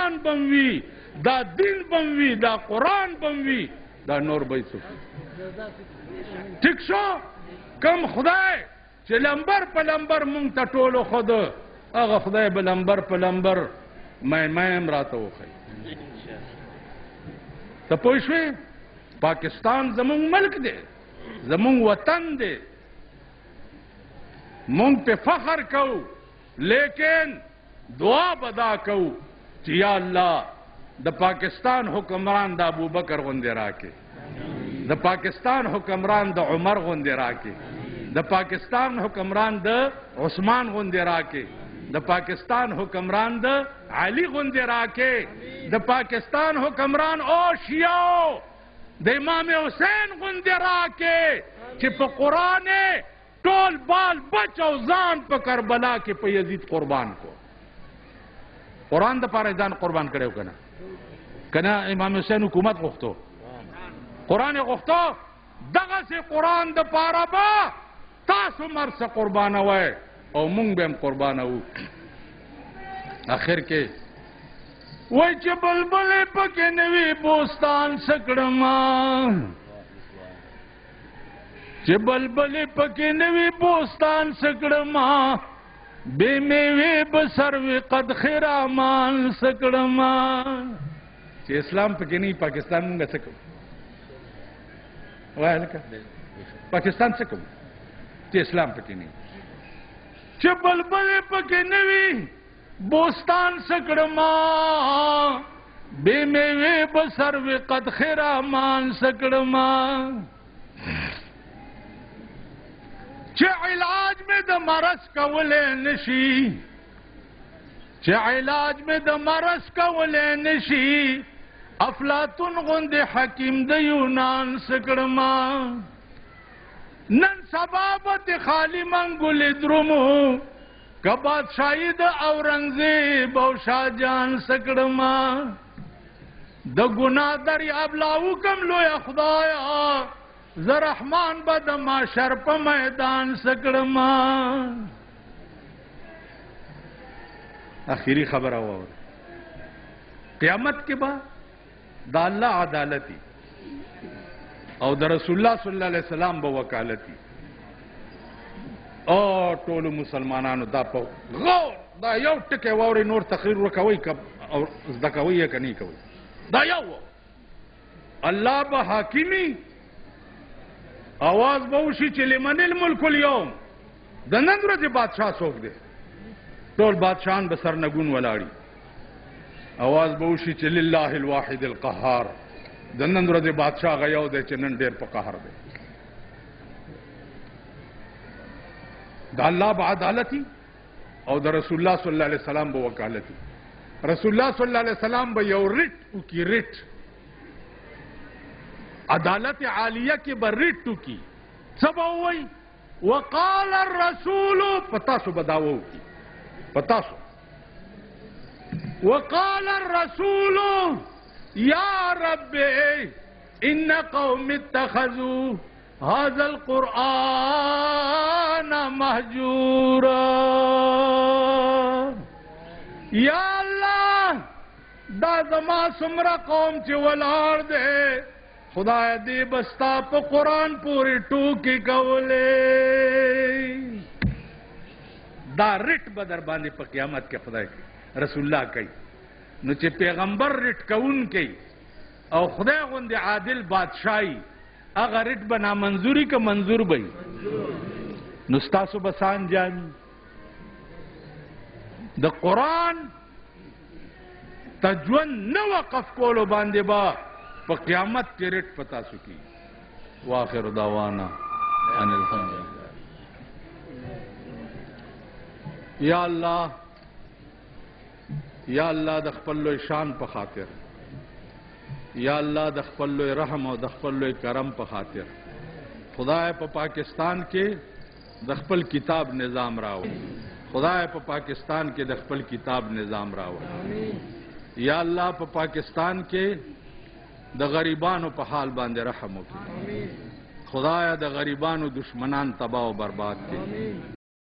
قرآن بم وی دا دین بم وی دا قرآن بم وی دا نور به څوک ټیک شو کم خدای چې لمبر په لمبر مونږ ته ټولو خود هغه خدای به لمبر په لمبر مې مې هم راته وخی ته پوه شوې پاکستان زمونږ ملک دی زمونږ وطن دی مونږ په فخر کوو لیکن دعا به دا کوو چې یا الله د پاکستان حکمران د ابوبکر غوندې راکې د پاکستان حکمران د عمر غوندې راکې د پاکستان حکمران د عثمان غوندې راکې د پاکستان حکمران د علي غوندې راکې د پاکستان حکمران او شیعو د امام حسین غوندې راکې چې په قرآن ټول بال بچ او ځان په کربلا کې په یزید قربان کو قران د پاره ځان قربان کړو کنه کنه امام حسین حکومت غوښتو قران غوښتو دغه سي قران د پاره با تاسو مرس قربان وای او مونږ به هم قربان وو اخر کې وای چې بلبل پکې نوي بوستان سکړم چې بلبلې پکې نوی بوستان سکړم بې میوې به سروې قد خرامان سکړم چې اسلام پکې نه پاکستان موږ څه کوو وایه لکه پاکستان څه کوو چې اسلام پکې نه چې بلبلې پکې نوی بوستان سکړما بے میوے بسر وی قد خیرا مان سکڑما چه علاج میں د مرس کولے نشی چه علاج میں د مرس کولے نشی افلاتون غند حکیم د یونان سکڑما نن سبابت خالی منگل درمو که بادشاهي د اورنګزیب او شاه جان څه کړم د ګناه دریاب لا وکم لویه خدایه زه رحمان به د معاشر په میدان څه کړم اخیری خبره واوره قیامت کې به د الله عدالتي او د رسول الله صلی الله علیه وسلم به وکالتي او ټول مسلمانانو دا په غور دا یو ټکی واوري نور تقریر وکوي کب او زده کوي یا کني کوي دا یو الله به حاکمي اواز به وشي چې لمن الملک اليوم د نن ورځې بادشاه څوک دی ټول بادشاهان به سرنګون ولاړي اواز به وشي چې لله الواحد القهار د نن ورځې بادشاه هغه یو دی چې نن ډېر په قهر دی د الله به عدالتي او د رسول الله صلی الله علیه وسلم به وکالتي رسول الله صلی الله علیه وسلم به یو ریټ وکړي ریټ عدالت عالیه کې به ریټ ټوکي څه به ووایي وقال الرسول په تاسو به دا ووکي په تاسو وقال الرسول یا رب ان قوم اتخذوا هذا القرآن مهجورا یا دا زما سمرا قوم چې ولاړ دی خدای دې بستا په قران پوری ټوکی کولې دا رټ بدر باندې په قیامت کې خدای کوي رسول الله کوي نو چې پیغمبر رټ کون کوي او خدای غوندې عادل بادشاہي هغه رټ بنا منظوري که منظور به نو ستاسو بسان جامي د قران ته ژوند نه وقف کولو باندې با په قیامت کې ریټ پتا سو کی واخر دعوانا ان الحمد یا الله یا الله د خپل لوی شان په خاطر یا الله د خپل لوی رحم او د خپل لوی کرم په خاطر خدای په پا پاکستان کې د خپل کتاب نظام راو خدای په پاکستان کې د خپل کتاب نظام راو یا الله په پاکستان کې د غریبانو په حال باندې رحم وکړي خدای د غریبانو دشمنان تباہ او برباد کړي